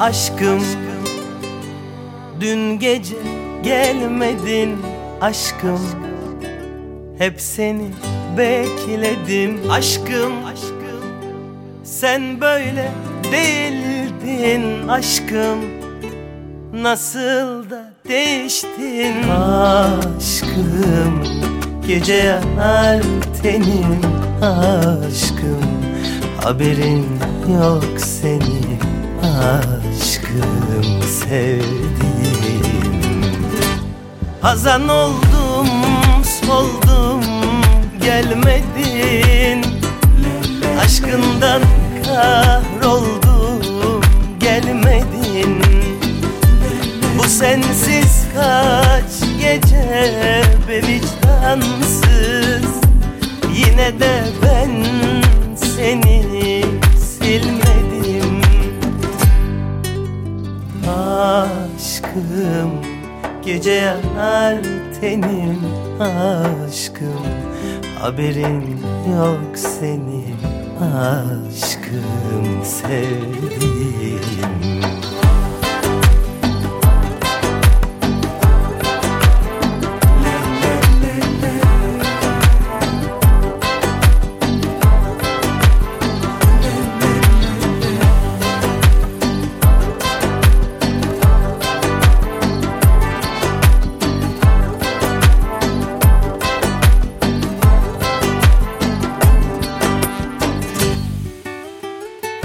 aşkım Dün gece gelmedin aşkım. Hep seni bekledim. Aşkım Sen böyle değildin aşkım. Nasıl da değiştin aşkım. Gece yanar tenim aşkım. Haberin yok senin aşkım sevdiğim. Hazan oldum soldum gelmedin. Aşkından kahroldum gelmedin. Bu sensiz kaç gece be vicdansız. Yine de ben seni Aşkım Gece yanar tenim aşkım Haberin yok senin aşkım sevdiğim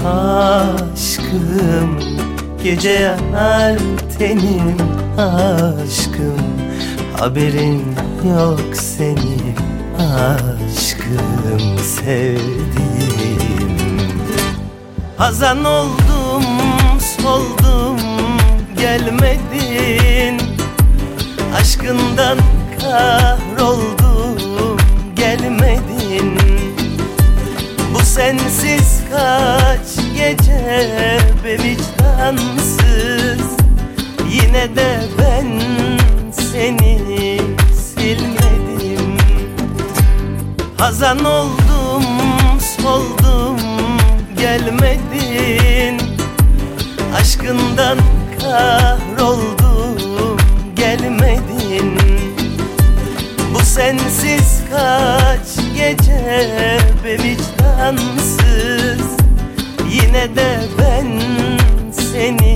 aşkım Gece yanar tenim aşkım. Haberin yok senin aşkım sevdiğim. Hazan oldum soldum gelmedin. Aşkından kahroldum gelmedin sensiz kaç gece be vicdansız. Yine de ben seni silmedim. Hazan oldum soldum gelmedin. Aşkından kahroldum gelmedin Sensiz kaç gece be vicdansız. Yine de ben seni